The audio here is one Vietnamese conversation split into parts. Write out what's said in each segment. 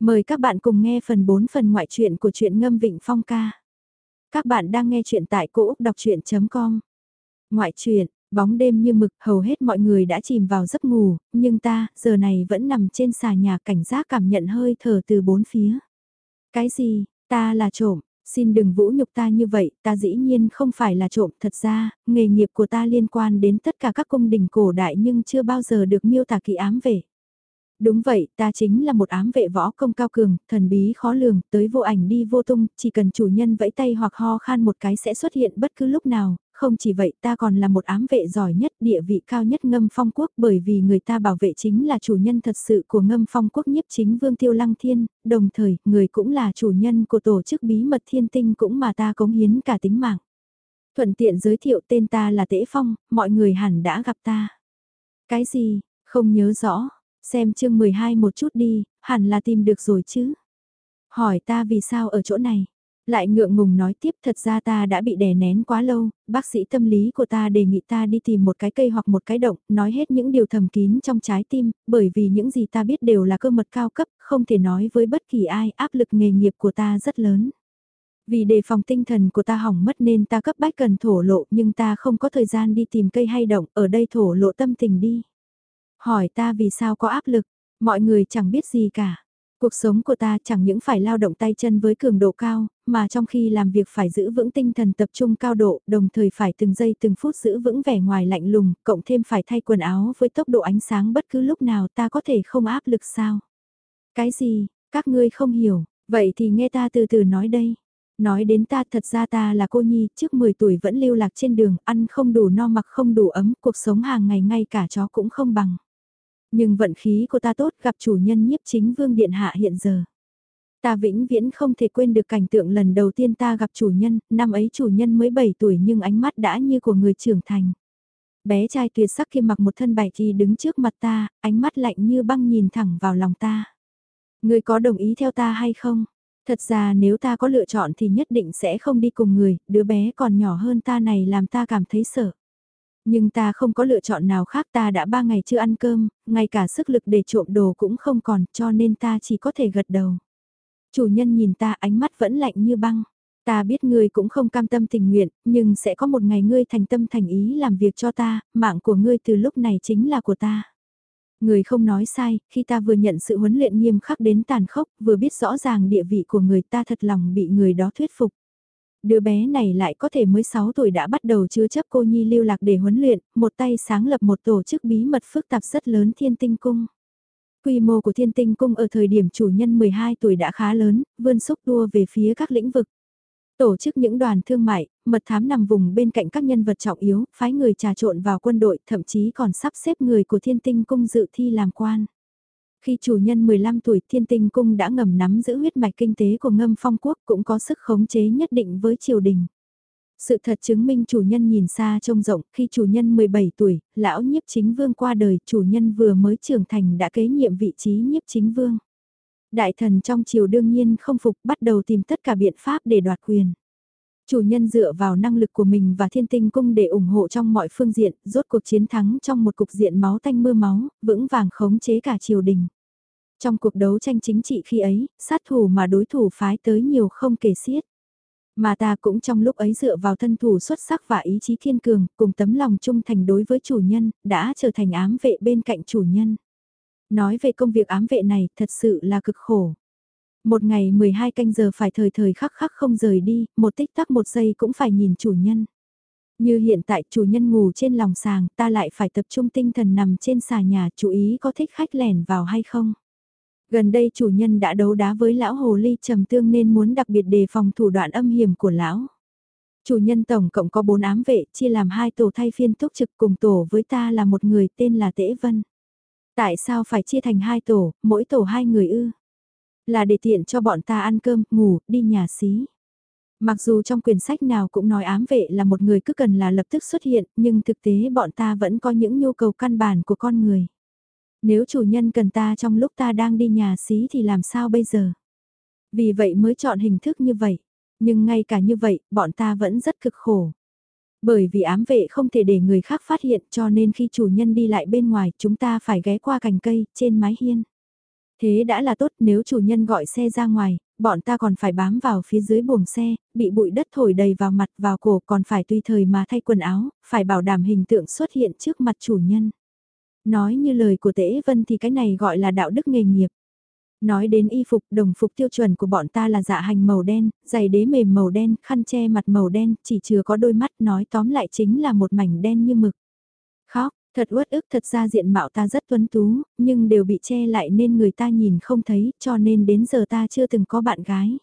Mời các bạn cùng nghe phần 4 phần ngoại truyện của truyện Ngâm Vịnh Phong ca. Các bạn đang nghe truyện tại cỗ đọc chuyện.com. Ngoại truyện, bóng đêm như mực, hầu hết mọi người đã chìm vào giấc ngủ, nhưng ta, giờ này vẫn nằm trên xà nhà cảnh giác cảm nhận hơi thở từ bốn phía. Cái gì, ta là trộm, xin đừng vũ nhục ta như vậy, ta dĩ nhiên không phải là trộm, thật ra, nghề nghiệp của ta liên quan đến tất cả các cung đình cổ đại nhưng chưa bao giờ được miêu tả kỳ ám về. Đúng vậy, ta chính là một ám vệ võ công cao cường, thần bí khó lường, tới vô ảnh đi vô tung, chỉ cần chủ nhân vẫy tay hoặc ho khan một cái sẽ xuất hiện bất cứ lúc nào, không chỉ vậy ta còn là một ám vệ giỏi nhất, địa vị cao nhất ngâm phong quốc bởi vì người ta bảo vệ chính là chủ nhân thật sự của ngâm phong quốc nhiếp chính vương tiêu lăng thiên, đồng thời, người cũng là chủ nhân của tổ chức bí mật thiên tinh cũng mà ta cống hiến cả tính mạng. Thuận tiện giới thiệu tên ta là Tễ Phong, mọi người hẳn đã gặp ta. Cái gì, không nhớ rõ. Xem chương 12 một chút đi, hẳn là tìm được rồi chứ. Hỏi ta vì sao ở chỗ này. Lại ngượng ngùng nói tiếp thật ra ta đã bị đè nén quá lâu, bác sĩ tâm lý của ta đề nghị ta đi tìm một cái cây hoặc một cái động, nói hết những điều thầm kín trong trái tim, bởi vì những gì ta biết đều là cơ mật cao cấp, không thể nói với bất kỳ ai, áp lực nghề nghiệp của ta rất lớn. Vì đề phòng tinh thần của ta hỏng mất nên ta cấp bách cần thổ lộ nhưng ta không có thời gian đi tìm cây hay động, ở đây thổ lộ tâm tình đi. Hỏi ta vì sao có áp lực, mọi người chẳng biết gì cả. Cuộc sống của ta chẳng những phải lao động tay chân với cường độ cao, mà trong khi làm việc phải giữ vững tinh thần tập trung cao độ, đồng thời phải từng giây từng phút giữ vững vẻ ngoài lạnh lùng, cộng thêm phải thay quần áo với tốc độ ánh sáng bất cứ lúc nào ta có thể không áp lực sao. Cái gì, các ngươi không hiểu, vậy thì nghe ta từ từ nói đây. Nói đến ta thật ra ta là cô nhi, trước 10 tuổi vẫn lưu lạc trên đường, ăn không đủ no mặc không đủ ấm, cuộc sống hàng ngày ngay cả chó cũng không bằng. Nhưng vận khí của ta tốt gặp chủ nhân nhiếp chính vương điện hạ hiện giờ. Ta vĩnh viễn không thể quên được cảnh tượng lần đầu tiên ta gặp chủ nhân, năm ấy chủ nhân mới 7 tuổi nhưng ánh mắt đã như của người trưởng thành. Bé trai tuyệt sắc khi mặc một thân bài thì đứng trước mặt ta, ánh mắt lạnh như băng nhìn thẳng vào lòng ta. Người có đồng ý theo ta hay không? Thật ra nếu ta có lựa chọn thì nhất định sẽ không đi cùng người, đứa bé còn nhỏ hơn ta này làm ta cảm thấy sợ. Nhưng ta không có lựa chọn nào khác ta đã ba ngày chưa ăn cơm, ngay cả sức lực để trộm đồ cũng không còn cho nên ta chỉ có thể gật đầu. Chủ nhân nhìn ta ánh mắt vẫn lạnh như băng. Ta biết ngươi cũng không cam tâm tình nguyện, nhưng sẽ có một ngày ngươi thành tâm thành ý làm việc cho ta, mạng của ngươi từ lúc này chính là của ta. Người không nói sai, khi ta vừa nhận sự huấn luyện nghiêm khắc đến tàn khốc, vừa biết rõ ràng địa vị của người ta thật lòng bị người đó thuyết phục đứa bé này lại có thể mới 6 tuổi đã bắt đầu chứa chấp cô Nhi lưu lạc để huấn luyện, một tay sáng lập một tổ chức bí mật phức tạp rất lớn thiên tinh cung. Quy mô của thiên tinh cung ở thời điểm chủ nhân 12 tuổi đã khá lớn, vươn xúc đua về phía các lĩnh vực. Tổ chức những đoàn thương mại, mật thám nằm vùng bên cạnh các nhân vật trọng yếu, phái người trà trộn vào quân đội, thậm chí còn sắp xếp người của thiên tinh cung dự thi làm quan. Khi chủ nhân 15 tuổi thiên tinh cung đã ngầm nắm giữ huyết mạch kinh tế của ngâm phong quốc cũng có sức khống chế nhất định với triều đình. Sự thật chứng minh chủ nhân nhìn xa trông rộng, khi chủ nhân 17 tuổi, lão nhiếp chính vương qua đời, chủ nhân vừa mới trưởng thành đã kế nhiệm vị trí nhiếp chính vương. Đại thần trong triều đương nhiên không phục bắt đầu tìm tất cả biện pháp để đoạt quyền. Chủ nhân dựa vào năng lực của mình và thiên tinh cung để ủng hộ trong mọi phương diện, rốt cuộc chiến thắng trong một cục diện máu tanh mưa máu, vững vàng khống chế cả triều đình. Trong cuộc đấu tranh chính trị khi ấy, sát thủ mà đối thủ phái tới nhiều không kể xiết. Mà ta cũng trong lúc ấy dựa vào thân thủ xuất sắc và ý chí kiên cường, cùng tấm lòng trung thành đối với chủ nhân, đã trở thành ám vệ bên cạnh chủ nhân. Nói về công việc ám vệ này thật sự là cực khổ. Một ngày 12 canh giờ phải thời thời khắc khắc không rời đi, một tích tắc một giây cũng phải nhìn chủ nhân. Như hiện tại chủ nhân ngủ trên lòng sàng, ta lại phải tập trung tinh thần nằm trên xà nhà chú ý có thích khách lẻn vào hay không. Gần đây chủ nhân đã đấu đá với lão hồ ly trầm tương nên muốn đặc biệt đề phòng thủ đoạn âm hiểm của lão. Chủ nhân tổng cộng có 4 ám vệ, chia làm hai tổ thay phiên túc trực cùng tổ với ta là một người tên là Tễ Vân. Tại sao phải chia thành hai tổ, mỗi tổ hai người ư? Là để tiện cho bọn ta ăn cơm, ngủ, đi nhà xí. Mặc dù trong quyển sách nào cũng nói ám vệ là một người cứ cần là lập tức xuất hiện, nhưng thực tế bọn ta vẫn có những nhu cầu căn bản của con người. Nếu chủ nhân cần ta trong lúc ta đang đi nhà xí thì làm sao bây giờ? Vì vậy mới chọn hình thức như vậy. Nhưng ngay cả như vậy, bọn ta vẫn rất cực khổ. Bởi vì ám vệ không thể để người khác phát hiện cho nên khi chủ nhân đi lại bên ngoài chúng ta phải ghé qua cành cây, trên mái hiên. Thế đã là tốt nếu chủ nhân gọi xe ra ngoài, bọn ta còn phải bám vào phía dưới buồng xe, bị bụi đất thổi đầy vào mặt vào cổ còn phải tùy thời mà thay quần áo, phải bảo đảm hình tượng xuất hiện trước mặt chủ nhân. Nói như lời của Tế Vân thì cái này gọi là đạo đức nghề nghiệp. Nói đến y phục, đồng phục tiêu chuẩn của bọn ta là dạ hành màu đen, giày đế mềm màu đen, khăn che mặt màu đen, chỉ chừa có đôi mắt nói tóm lại chính là một mảnh đen như mực. Thật uất ức thật ra diện mạo ta rất tuấn tú, nhưng đều bị che lại nên người ta nhìn không thấy, cho nên đến giờ ta chưa từng có bạn gái.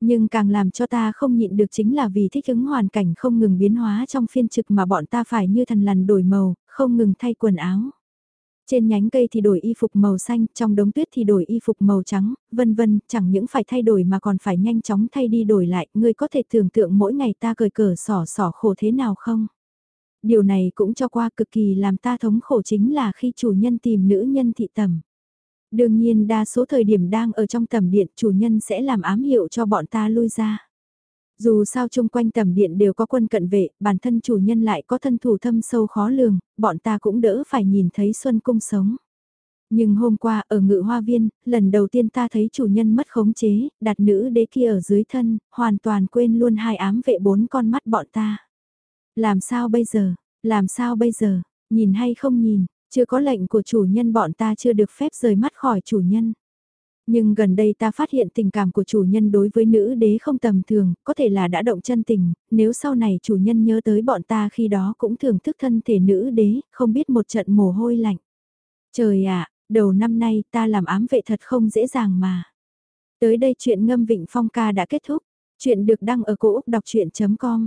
Nhưng càng làm cho ta không nhịn được chính là vì thích ứng hoàn cảnh không ngừng biến hóa trong phiên trực mà bọn ta phải như thần lằn đổi màu, không ngừng thay quần áo. Trên nhánh cây thì đổi y phục màu xanh, trong đống tuyết thì đổi y phục màu trắng, vân vân, chẳng những phải thay đổi mà còn phải nhanh chóng thay đi đổi lại, ngươi có thể tưởng tượng mỗi ngày ta cười cờ sỏ sỏ khổ thế nào không? Điều này cũng cho qua cực kỳ làm ta thống khổ chính là khi chủ nhân tìm nữ nhân thị tầm. Đương nhiên đa số thời điểm đang ở trong tầm điện chủ nhân sẽ làm ám hiệu cho bọn ta lui ra. Dù sao chung quanh tầm điện đều có quân cận vệ, bản thân chủ nhân lại có thân thủ thâm sâu khó lường, bọn ta cũng đỡ phải nhìn thấy Xuân Cung sống. Nhưng hôm qua ở ngự hoa viên, lần đầu tiên ta thấy chủ nhân mất khống chế, đặt nữ đế kia ở dưới thân, hoàn toàn quên luôn hai ám vệ bốn con mắt bọn ta. Làm sao bây giờ, làm sao bây giờ, nhìn hay không nhìn, chưa có lệnh của chủ nhân bọn ta chưa được phép rời mắt khỏi chủ nhân. Nhưng gần đây ta phát hiện tình cảm của chủ nhân đối với nữ đế không tầm thường, có thể là đã động chân tình, nếu sau này chủ nhân nhớ tới bọn ta khi đó cũng thưởng thức thân thể nữ đế, không biết một trận mồ hôi lạnh. Trời ạ, đầu năm nay ta làm ám vệ thật không dễ dàng mà. Tới đây chuyện ngâm vịnh phong ca đã kết thúc, chuyện được đăng ở cổ Úc đọc chuyện.com.